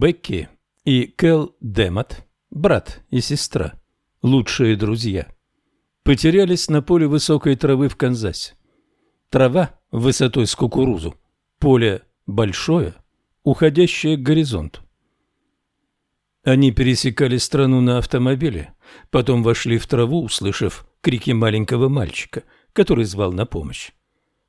Бекки и Кэл Демот, брат и сестра, лучшие друзья, потерялись на поле высокой травы в Канзасе. Трава высотой с кукурузу, поле большое, уходящее к горизонту. Они пересекали страну на автомобиле, потом вошли в траву, услышав крики маленького мальчика, который звал на помощь.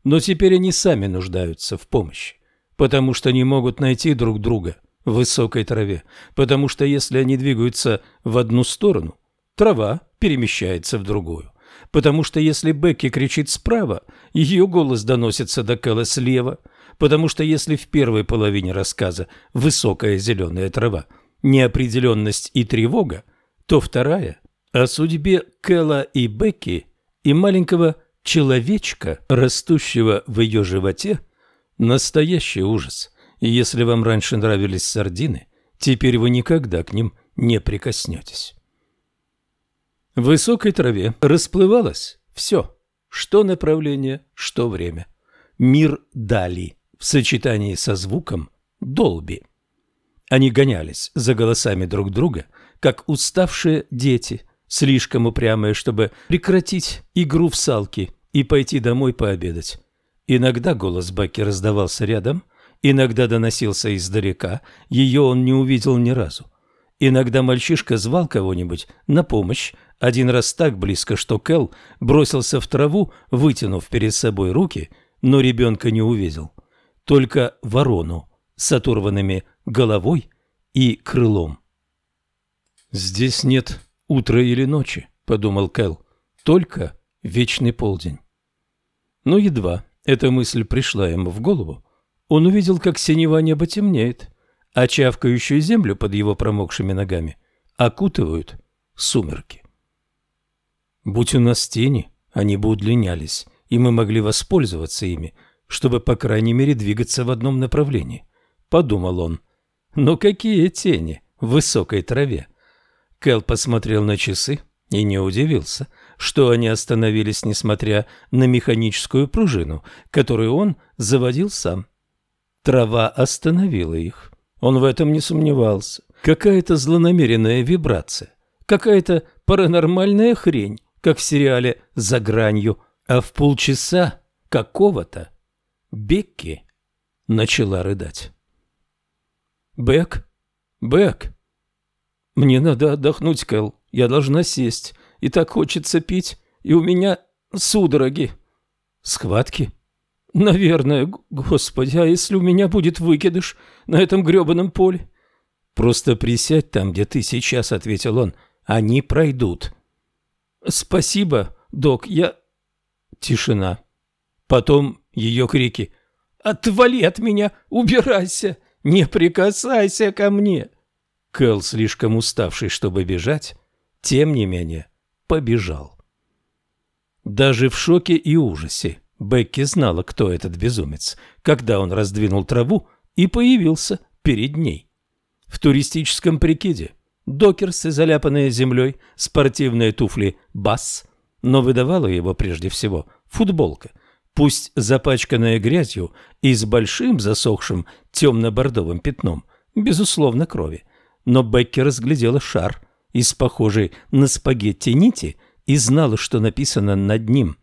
Но теперь они сами нуждаются в помощи, потому что не могут найти друг друга высокой траве, потому что если они двигаются в одну сторону, трава перемещается в другую, потому что если Бекки кричит справа, ее голос доносится до Кэлла слева, потому что если в первой половине рассказа высокая зеленая трава, неопределенность и тревога, то вторая о судьбе Кэлла и Бекки и маленького человечка, растущего в ее животе, настоящий ужас. И если вам раньше нравились сардины, теперь вы никогда к ним не прикоснетесь. В высокой траве расплывалось все, что направление, что время. Мир дали в сочетании со звуком долби. Они гонялись за голосами друг друга, как уставшие дети – слишком упрямая, чтобы прекратить игру в салки и пойти домой пообедать. Иногда голос Бекки раздавался рядом, иногда доносился издалека, ее он не увидел ни разу. Иногда мальчишка звал кого-нибудь на помощь, один раз так близко, что Кэл бросился в траву, вытянув перед собой руки, но ребенка не увидел. Только ворону с оторванными головой и крылом. Здесь нет утро или ночи, — подумал Кэл, — только вечный полдень. Но едва эта мысль пришла ему в голову, он увидел, как синева небо темнеет, а чавкающую землю под его промокшими ногами окутывают сумерки. Будь у нас тени, они бы удлинялись, и мы могли воспользоваться ими, чтобы, по крайней мере, двигаться в одном направлении, — подумал он. Но какие тени в высокой траве? Кэл посмотрел на часы и не удивился, что они остановились, несмотря на механическую пружину, которую он заводил сам. Трава остановила их. Он в этом не сомневался. Какая-то злонамеренная вибрация, какая-то паранормальная хрень, как в сериале «За гранью», а в полчаса какого-то Бекки начала рыдать. «Бек? Бек!» «Мне надо отдохнуть, Кэл. Я должна сесть. И так хочется пить. И у меня судороги». «Схватки?» «Наверное, господи, а если у меня будет выкидыш на этом грёбаном поле?» «Просто присядь там, где ты сейчас», — ответил он. «Они пройдут». «Спасибо, док, я...» Тишина. Потом ее крики. «Отвали от меня! Убирайся! Не прикасайся ко мне!» Кэл, слишком уставший, чтобы бежать, тем не менее побежал. Даже в шоке и ужасе Бекки знала, кто этот безумец, когда он раздвинул траву и появился перед ней. В туристическом прикиде докерсы, заляпанные землей, спортивные туфли «Басс», но выдавала его прежде всего футболка, пусть запачканная грязью и с большим засохшим темно-бордовым пятном, безусловно, крови но Бекки разглядела шар из похожей на спагетти нити и знала, что написано над ним.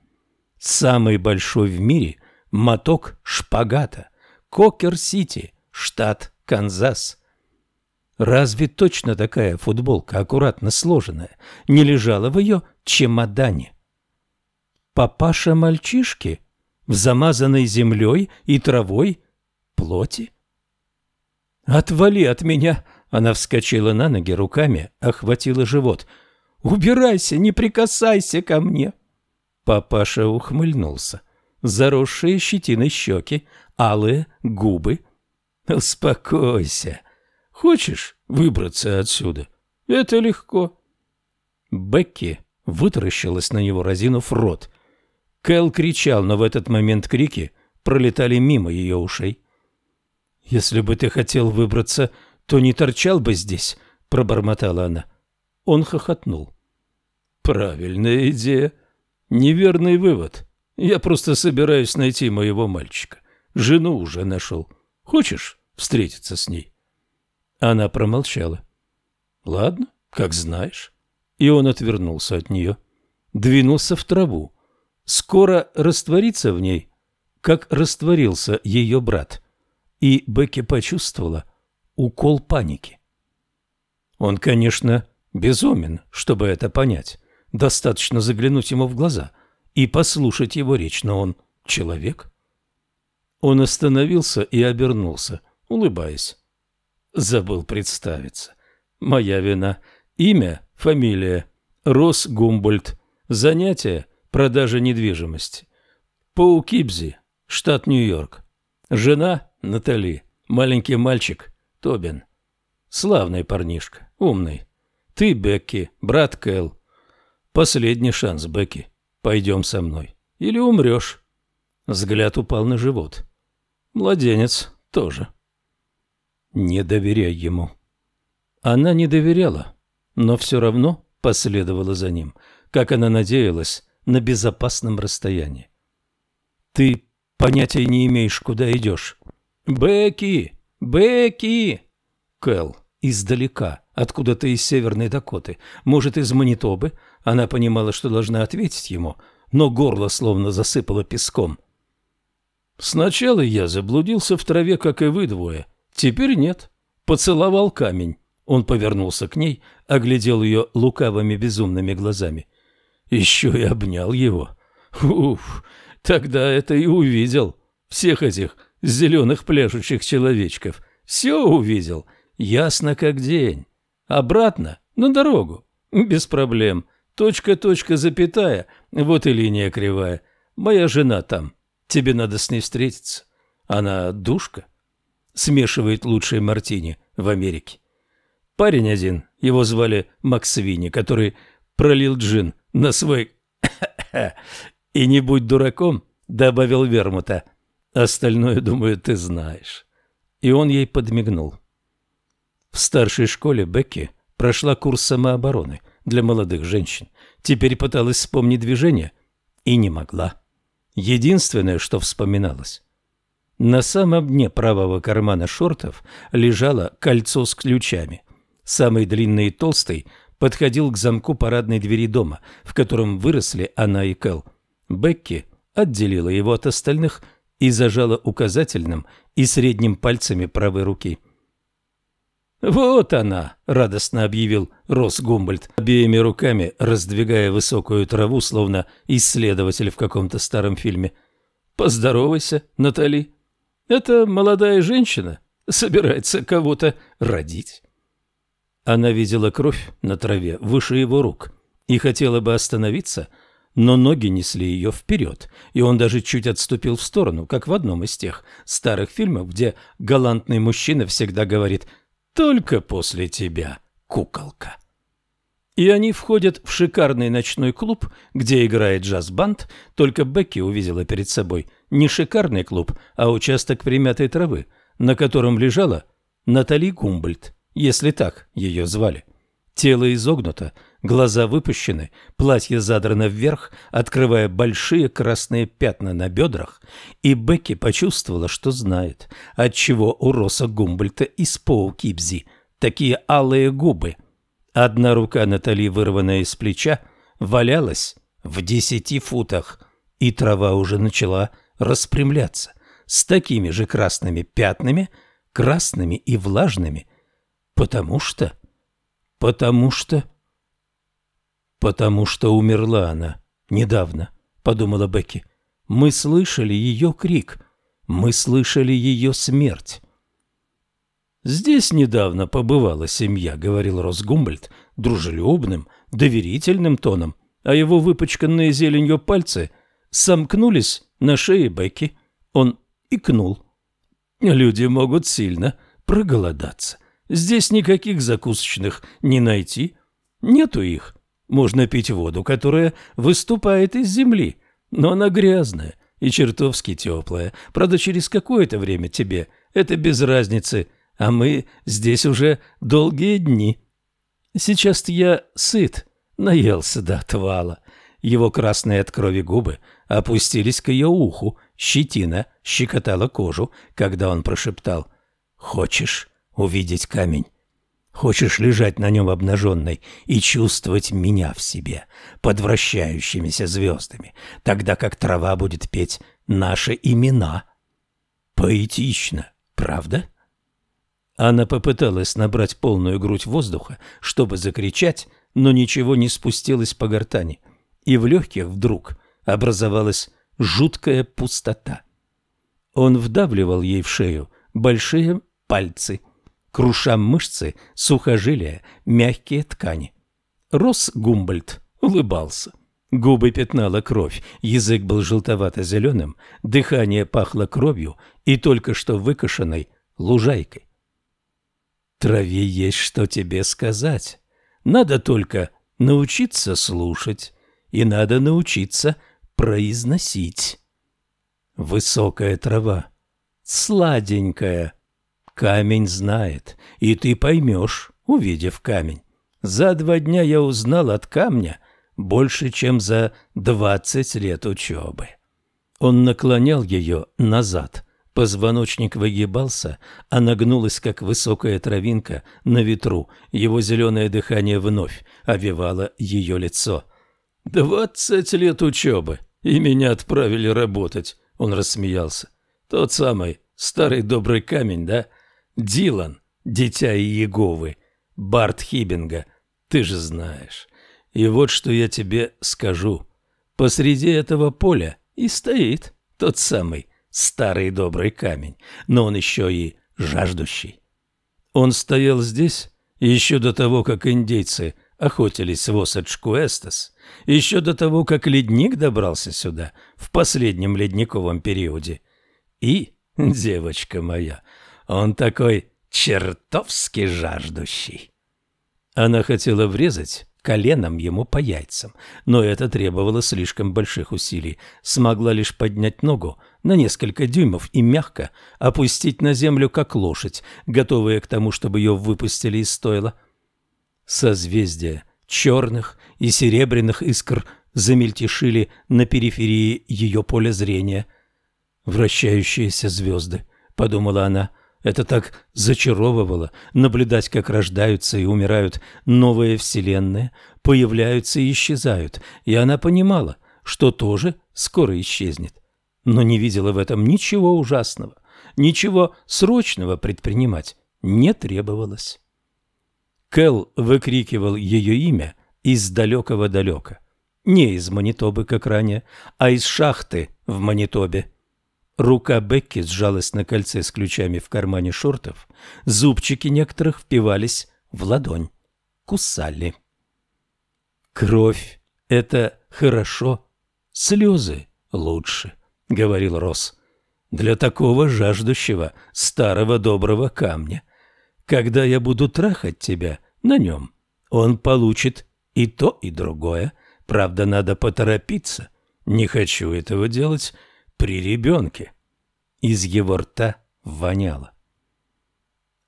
Самый большой в мире моток шпагата. Кокер-Сити, штат Канзас. Разве точно такая футболка, аккуратно сложенная, не лежала в ее чемодане? Папаша мальчишки в замазанной землей и травой плоти? «Отвали от меня!» Она вскочила на ноги руками, охватила живот. «Убирайся, не прикасайся ко мне!» Папаша ухмыльнулся. Заросшие щетиной щеки, алые губы. «Успокойся. Хочешь выбраться отсюда? Это легко». Бекки вытаращилась на него, разинув рот. Кэл кричал, но в этот момент крики пролетали мимо ее ушей. «Если бы ты хотел выбраться, то не торчал бы здесь, — пробормотала она. Он хохотнул. Правильная идея. Неверный вывод. Я просто собираюсь найти моего мальчика. Жену уже нашел. Хочешь встретиться с ней? Она промолчала. «Ладно, как знаешь». И он отвернулся от нее. Двинулся в траву. Скоро раствориться в ней, как растворился ее брат. И Бекки почувствовала укол паники. Он, конечно, безумен, чтобы это понять. Достаточно заглянуть ему в глаза и послушать его речь, но он человек. Он остановился и обернулся, улыбаясь. Забыл представиться. Моя вина. Имя, фамилия. Рос Гумбольд. Занятие – продажа недвижимости. Паукибзи, штат Нью-Йорк. Жена – Натали. Маленький мальчик – Тобин. Славный парнишка, умный. Ты, Бекки, брат Кэл. Последний шанс, Бекки. Пойдем со мной. Или умрешь. Взгляд упал на живот. Младенец тоже. Не доверяй ему. Она не доверяла, но все равно последовала за ним, как она надеялась, на безопасном расстоянии. Ты понятия не имеешь, куда идешь. Бекки! Бекки! Кэл, издалека, откуда-то из Северной Дакоты, может, из Манитобы, она понимала, что должна ответить ему, но горло словно засыпало песком. Сначала я заблудился в траве, как и вы двое. Теперь нет. Поцеловал камень. Он повернулся к ней, оглядел ее лукавыми безумными глазами. Еще и обнял его. Уф, тогда это и увидел. Всех этих зеленых пляшущих человечков. Все увидел. Ясно как день. Обратно, на дорогу. Без проблем. Точка, точка, запятая. Вот и линия кривая. Моя жена там. Тебе надо с ней встретиться. Она душка. Смешивает лучшие мартини в Америке. Парень один, его звали Максвини, который пролил джин на свой... И не будь дураком, добавил вермута. Остальное, думаю, ты знаешь. И он ей подмигнул. В старшей школе Бекки прошла курс самообороны для молодых женщин. Теперь пыталась вспомнить движение и не могла. Единственное, что вспоминалось. На самом дне правого кармана шортов лежало кольцо с ключами. Самый длинный и толстый подходил к замку парадной двери дома, в котором выросли она и Кэл. Бекки отделила его от остальных и зажала указательным и средним пальцами правой руки. «Вот она!» — радостно объявил Рос Гумбольд, обеими руками раздвигая высокую траву, словно исследователь в каком-то старом фильме. «Поздоровайся, Натали. Эта молодая женщина собирается кого-то родить». Она видела кровь на траве выше его рук и хотела бы остановиться, но ноги несли ее вперед, и он даже чуть отступил в сторону, как в одном из тех старых фильмов, где галантный мужчина всегда говорит только после тебя, куколка. И они входят в шикарный ночной клуб, где играет джаз-банд, только Бекки увидела перед собой не шикарный клуб, а участок примятой травы, на котором лежала Натали Гумбольд, если так ее звали. Тело изогнуто, глаза выпущены, платье задрано вверх, открывая большие красные пятна на бедрах, и Бекки почувствовала, что знает, отчего у Роса Гумбольта из Поукибзи такие алые губы. Одна рука Натали, вырванная из плеча, валялась в десяти футах, и трава уже начала распрямляться с такими же красными пятнами, красными и влажными, потому что... потому что... «Потому что умерла она недавно», — подумала Бекки. «Мы слышали ее крик, мы слышали ее смерть». «Здесь недавно побывала семья», — говорил Росгумбольд дружелюбным, доверительным тоном, а его выпачканные зеленью пальцы сомкнулись на шее Бекки. Он икнул. «Люди могут сильно проголодаться. Здесь никаких закусочных не найти. Нету их. Можно пить воду, которая выступает из земли, но она грязная и чертовски теплая. Правда, через какое-то время тебе это без разницы, а мы здесь уже долгие дни. сейчас я сыт, наелся до отвала. Его красные от крови губы опустились к ее уху, щетина щекотала кожу, когда он прошептал «Хочешь увидеть камень. Хочешь лежать на нем обнаженной и чувствовать меня в себе, под вращающимися звездами, тогда как трава будет петь наши имена. Поэтично, правда? Она попыталась набрать полную грудь воздуха, чтобы закричать, но ничего не спустилось по гортани, и в легких вдруг образовалась жуткая пустота. Он вдавливал ей в шею большие пальцы, круша мышцы, сухожилия, мягкие ткани. Рос Гумбольд улыбался. Губы пятнала кровь, язык был желтовато-зеленым, дыхание пахло кровью и только что выкошенной лужайкой. Траве есть что тебе сказать. Надо только научиться слушать, и надо научиться произносить. Высокая трава, сладенькая. Камень знает, и ты поймешь, увидев камень. За два дня я узнал от камня больше, чем за двадцать лет учебы. Он наклонял ее назад. Позвоночник выгибался, а нагнулась, как высокая травинка, на ветру. Его зеленое дыхание вновь овивало ее лицо. «Двадцать лет учебы, и меня отправили работать», — он рассмеялся. «Тот самый старый добрый камень, да? Дилан, дитя Иеговы, Барт Хибинга, ты же знаешь. И вот что я тебе скажу. Посреди этого поля и стоит тот самый старый добрый камень, но он еще и жаждущий. Он стоял здесь еще до того, как индейцы охотились в Осадж-Куэстас, еще до того, как ледник добрался сюда в последнем ледниковом периоде. И, девочка моя, он такой чертовски жаждущий. Она хотела врезать коленом ему по яйцам, но это требовало слишком больших усилий. Смогла лишь поднять ногу на несколько дюймов и мягко опустить на землю, как лошадь, готовая к тому, чтобы ее выпустили из стойла. Созвездия черных и серебряных искр замельтешили на периферии ее поля зрения. «Вращающиеся звезды», — подумала она, это так зачаровывало наблюдать, как рождаются и умирают новые вселенные, появляются и исчезают, и она понимала, что тоже скоро исчезнет, но не видела в этом ничего ужасного, ничего срочного предпринимать не требовалось. Кэл выкрикивал ее имя из далекого далека, не из Манитобы, как ранее, а из шахты в Манитобе. Рука Бекки сжалась на кольце с ключами в кармане шортов, зубчики некоторых впивались в ладонь, кусали. «Кровь — это хорошо, слезы лучше», — говорил Росс. «Для такого жаждущего старого доброго камня. Когда я буду трахать тебя на нем, он получит и то, и другое. Правда, надо поторопиться. Не хочу этого делать при ребенке. Из его рта воняло.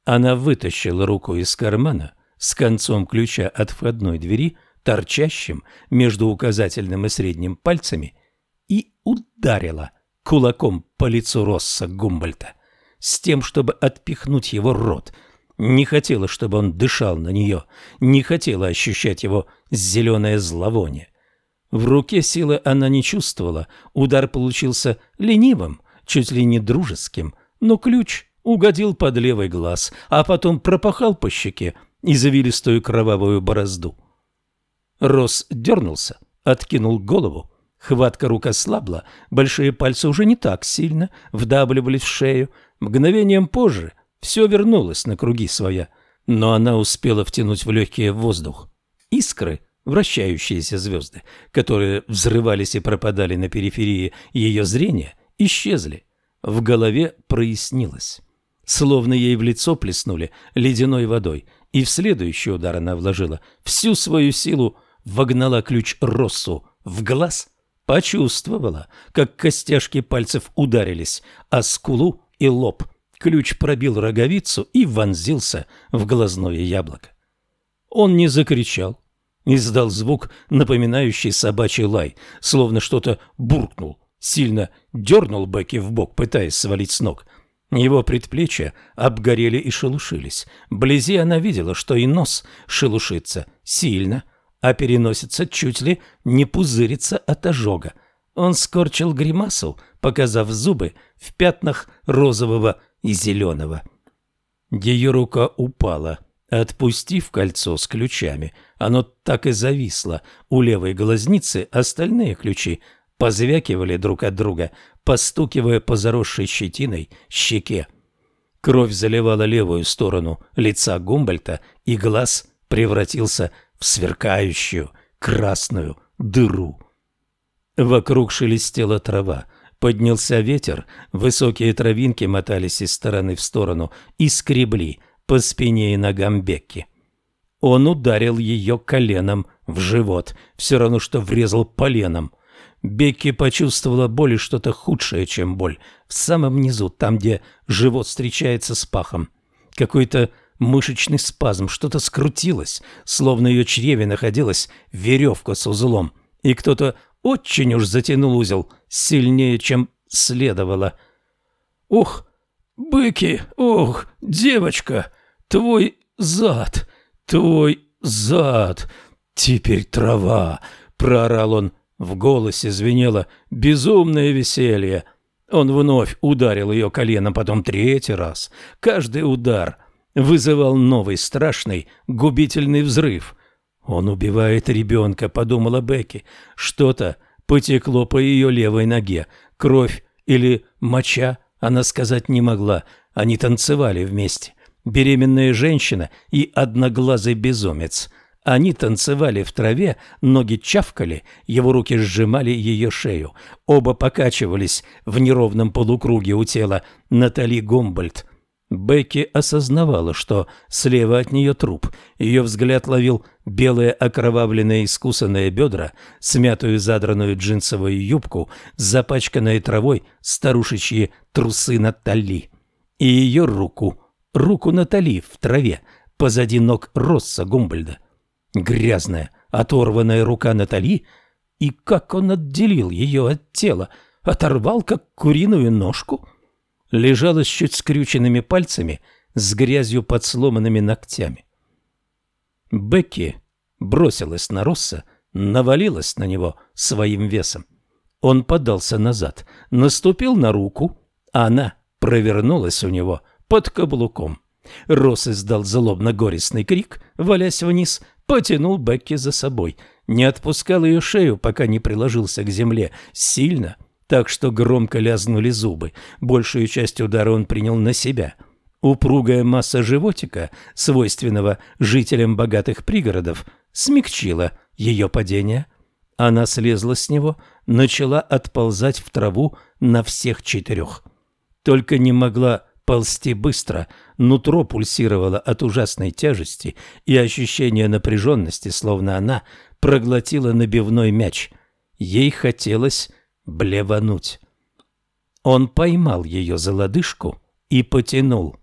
Она вытащила руку из кармана с концом ключа от входной двери, торчащим между указательным и средним пальцами, и ударила кулаком по лицу Росса Гумбольта с тем, чтобы отпихнуть его рот. Не хотела, чтобы он дышал на нее, не хотела ощущать его зеленое зловоние. В руке силы она не чувствовала, удар получился ленивым, чуть ли не дружеским, но ключ угодил под левый глаз, а потом пропахал по щеке извилистую кровавую борозду. Рос дернулся, откинул голову, хватка рук ослабла, большие пальцы уже не так сильно вдавливались в шею. Мгновением позже все вернулось на круги своя, но она успела втянуть в легкие воздух. Искры вращающиеся звезды, которые взрывались и пропадали на периферии ее зрения, исчезли. В голове прояснилось. Словно ей в лицо плеснули ледяной водой, и в следующий удар она вложила всю свою силу, вогнала ключ Россу в глаз, почувствовала, как костяшки пальцев ударились о скулу и лоб. Ключ пробил роговицу и вонзился в глазное яблоко. Он не закричал, издал звук, напоминающий собачий лай, словно что-то буркнул сильно дернул Бекки в бок, пытаясь свалить с ног. Его предплечья обгорели и шелушились. Вблизи она видела, что и нос шелушится сильно, а переносится чуть ли не пузырится от ожога. Он скорчил гримасу, показав зубы в пятнах розового и зеленого. Ее рука упала, отпустив кольцо с ключами. Оно так и зависло у левой глазницы, остальные ключи позвякивали друг от друга, постукивая по заросшей щетиной щеке. Кровь заливала левую сторону лица Гумбольта, и глаз превратился в сверкающую красную дыру. Вокруг шелестела трава, поднялся ветер, высокие травинки мотались из стороны в сторону и скребли по спине и ногам Бекки. Он ударил ее коленом в живот, все равно что врезал поленом. Бекки почувствовала боль и что-то худшее, чем боль, в самом низу, там, где живот встречается с пахом. Какой-то мышечный спазм, что-то скрутилось, словно ее чреве находилась веревка с узлом, и кто-то очень уж затянул узел, сильнее, чем следовало. «Ух, быки, ох, девочка, твой зад, твой зад, теперь трава!» — проорал он в голосе звенело безумное веселье. Он вновь ударил ее коленом, потом третий раз. Каждый удар вызывал новый страшный губительный взрыв. «Он убивает ребенка», — подумала Бекки. Что-то потекло по ее левой ноге. Кровь или моча, она сказать не могла. Они танцевали вместе. Беременная женщина и одноглазый безумец — они танцевали в траве, ноги чавкали, его руки сжимали ее шею. Оба покачивались в неровном полукруге у тела Натали Гомбольд. Бекки осознавала, что слева от нее труп. Ее взгляд ловил белые окровавленные искусанные бедра, смятую задранную джинсовую юбку, запачканные травой старушечьи трусы Натали. И ее руку, руку Натали в траве, позади ног Росса Гумбольда. Грязная, оторванная рука Натали, и как он отделил ее от тела, оторвал, как куриную ножку, лежала с чуть скрюченными пальцами, с грязью под сломанными ногтями. Бекки бросилась на Росса, навалилась на него своим весом. Он подался назад, наступил на руку, а она провернулась у него под каблуком. Росс издал злобно-горестный крик, валясь вниз, потянул Бекки за собой, не отпускал ее шею, пока не приложился к земле, сильно, так что громко лязнули зубы. Большую часть удара он принял на себя. Упругая масса животика, свойственного жителям богатых пригородов, смягчила ее падение. Она слезла с него, начала отползать в траву на всех четырех. Только не могла ползти быстро, нутро пульсировало от ужасной тяжести и ощущения напряженности, словно она проглотила набивной мяч. Ей хотелось блевануть. Он поймал ее за лодыжку и потянул.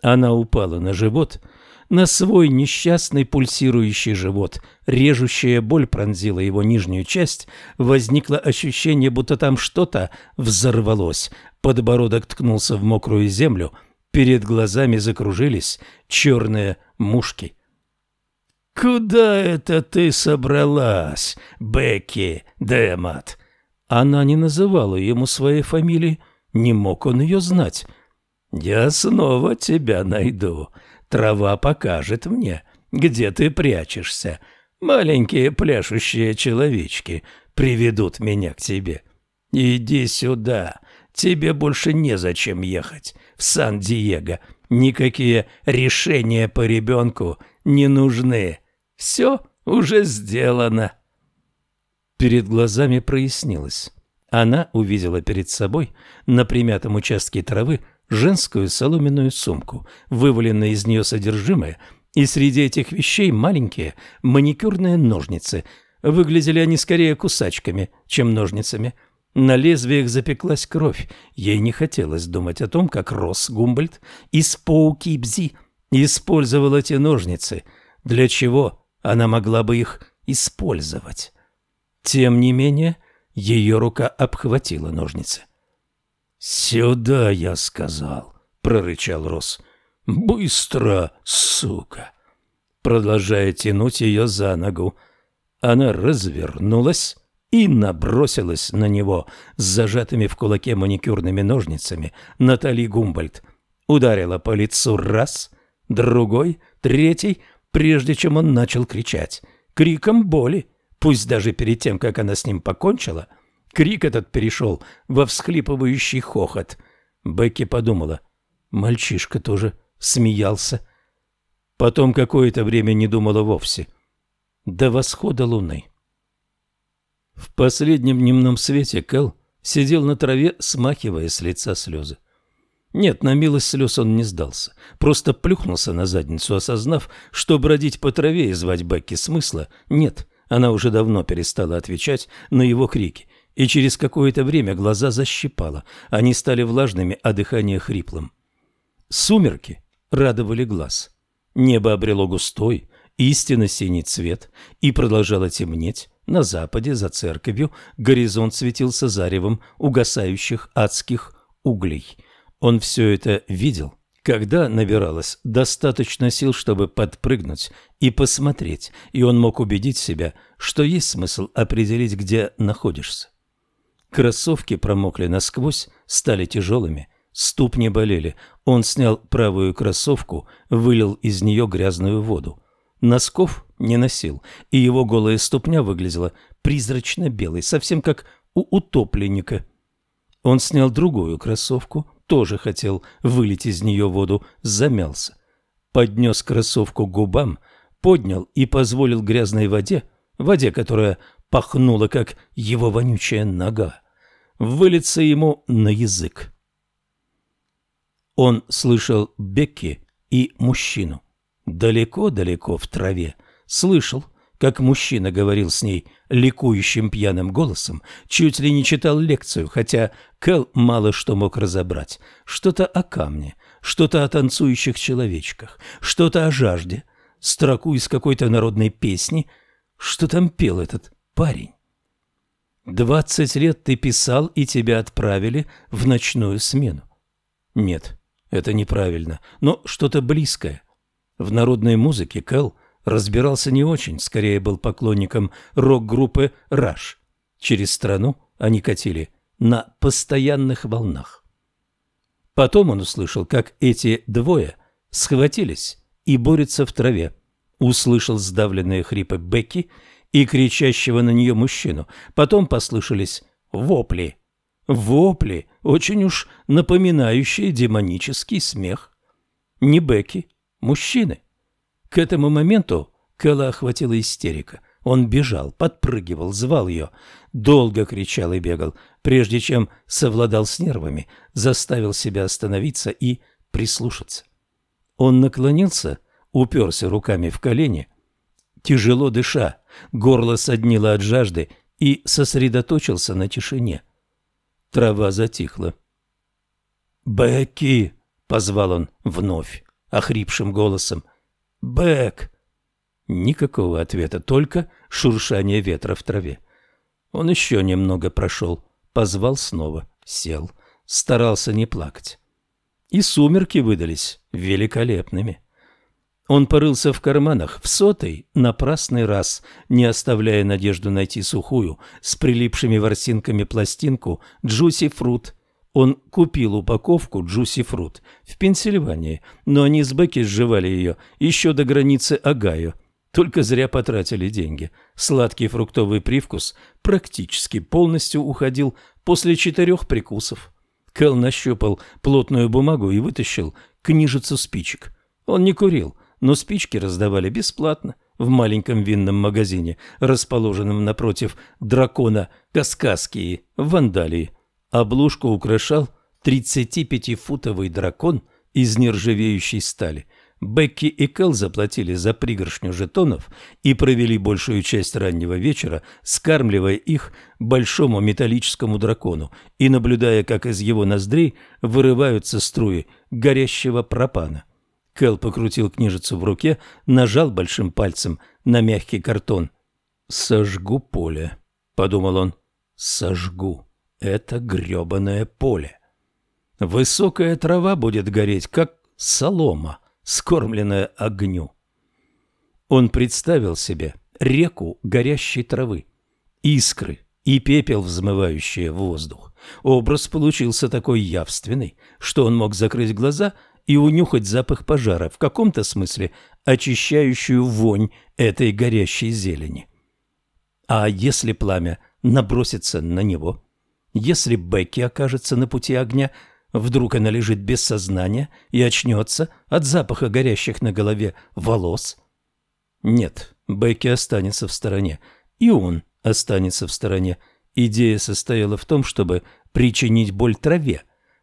Она упала на живот, на свой несчастный пульсирующий живот. Режущая боль пронзила его нижнюю часть. Возникло ощущение, будто там что-то взорвалось. Подбородок ткнулся в мокрую землю. Перед глазами закружились черные мушки. «Куда это ты собралась, Бекки Демат?» Она не называла ему своей фамилии, не мог он ее знать. «Я снова тебя найду. Трава покажет мне, где ты прячешься. Маленькие пляшущие человечки приведут меня к тебе. Иди сюда, тебе больше незачем ехать в Сан-Диего. Никакие решения по ребенку не нужны. Все уже сделано». Перед глазами прояснилось. Она увидела перед собой на примятом участке травы женскую соломенную сумку, вываленное из нее содержимое, и среди этих вещей маленькие маникюрные ножницы. Выглядели они скорее кусачками, чем ножницами. На лезвиях запеклась кровь. Ей не хотелось думать о том, как Росс Гумбольд из Поукибзи использовал эти ножницы. Для чего она могла бы их использовать? Тем не менее, ее рука обхватила ножницы. «Сюда, я сказал», — прорычал Рос. «Быстро, сука!» Продолжая тянуть ее за ногу, она развернулась и набросилась на него с зажатыми в кулаке маникюрными ножницами Натали Гумбольд. Ударила по лицу раз, другой, третий, прежде чем он начал кричать. Криком боли, пусть даже перед тем, как она с ним покончила, крик этот перешел во всхлипывающий хохот. Бекки подумала, мальчишка тоже смеялся. Потом какое-то время не думала вовсе. До восхода луны. В последнем дневном свете Кэл сидел на траве, смахивая с лица слезы. Нет, на милость слез он не сдался. Просто плюхнулся на задницу, осознав, что бродить по траве и звать Бекки смысла нет. Она уже давно перестала отвечать на его крики, и через какое-то время глаза защипало. Они стали влажными, а дыхание хриплым. Сумерки радовали глаз. Небо обрело густой, истинно синий цвет и продолжало темнеть. На западе, за церковью, горизонт светился заревом угасающих адских углей. Он все это видел, когда набиралось достаточно сил, чтобы подпрыгнуть и посмотреть, и он мог убедить себя, что есть смысл определить, где находишься. Кроссовки промокли насквозь, стали тяжелыми, ступни болели. Он снял правую кроссовку, вылил из нее грязную воду. Носков не носил, и его голая ступня выглядела призрачно белой, совсем как у утопленника. Он снял другую кроссовку, тоже хотел вылить из нее воду, замялся. Поднес кроссовку губам, поднял и позволил грязной воде, воде, которая пахнула, как его вонючая нога, вылиться ему на язык. Он слышал Бекки и мужчину. Далеко-далеко в траве слышал, как мужчина говорил с ней ликующим пьяным голосом, чуть ли не читал лекцию, хотя Кэл мало что мог разобрать. Что-то о камне, что-то о танцующих человечках, что-то о жажде, строку из какой-то народной песни. Что там пел этот парень? «Двадцать лет ты писал, и тебя отправили в ночную смену». Нет, это неправильно, но что-то близкое. В народной музыке Кэл разбирался не очень, скорее был поклонником рок-группы «Раш». Через страну они катили на постоянных волнах. Потом он услышал, как эти двое схватились и борются в траве. Услышал сдавленные хрипы Бекки и кричащего на нее мужчину. Потом послышались вопли. Вопли, очень уж напоминающие демонический смех. Не Бекки, мужчины. К этому моменту Кэлла охватила истерика. Он бежал, подпрыгивал, звал ее, долго кричал и бегал, прежде чем совладал с нервами, заставил себя остановиться и прислушаться. Он наклонился, уперся руками в колени, тяжело дыша, горло соднило от жажды и сосредоточился на тишине. Трава затихла. «Бекки!» — позвал он вновь охрипшим голосом. «Бэк!» Никакого ответа, только шуршание ветра в траве. Он еще немного прошел, позвал снова, сел, старался не плакать. И сумерки выдались великолепными. Он порылся в карманах в сотый, напрасный раз, не оставляя надежду найти сухую, с прилипшими ворсинками пластинку «Джуси Фрут», он купил упаковку Juicy Fruit в Пенсильвании, но они с Бекки сживали ее еще до границы Огайо. Только зря потратили деньги. Сладкий фруктовый привкус практически полностью уходил после четырех прикусов. Кэл нащупал плотную бумагу и вытащил книжицу спичек. Он не курил, но спички раздавали бесплатно в маленьком винном магазине, расположенном напротив дракона Каскаскии в Вандалии. Обложку украшал 35-футовый дракон из нержавеющей стали. Бекки и Кэл заплатили за пригоршню жетонов и провели большую часть раннего вечера, скармливая их большому металлическому дракону и наблюдая, как из его ноздрей вырываются струи горящего пропана. Кэл покрутил книжицу в руке, нажал большим пальцем на мягкий картон. «Сожгу поле», — подумал он, — «сожгу» это грёбаное поле. Высокая трава будет гореть, как солома, скормленная огню. Он представил себе реку горящей травы, искры и пепел, взмывающие в воздух. Образ получился такой явственный, что он мог закрыть глаза и унюхать запах пожара, в каком-то смысле очищающую вонь этой горящей зелени. А если пламя набросится на него? Если Бекки окажется на пути огня, вдруг она лежит без сознания и очнется от запаха горящих на голове волос? Нет, Бекки останется в стороне, и он останется в стороне. Идея состояла в том, чтобы причинить боль траве,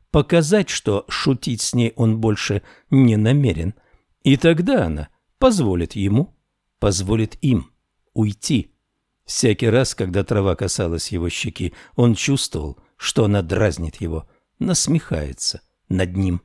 показать, что шутить с ней он больше не намерен. И тогда она позволит ему, позволит им уйти. Всякий раз, когда трава касалась его щеки, он чувствовал, что она дразнит его, насмехается над ним.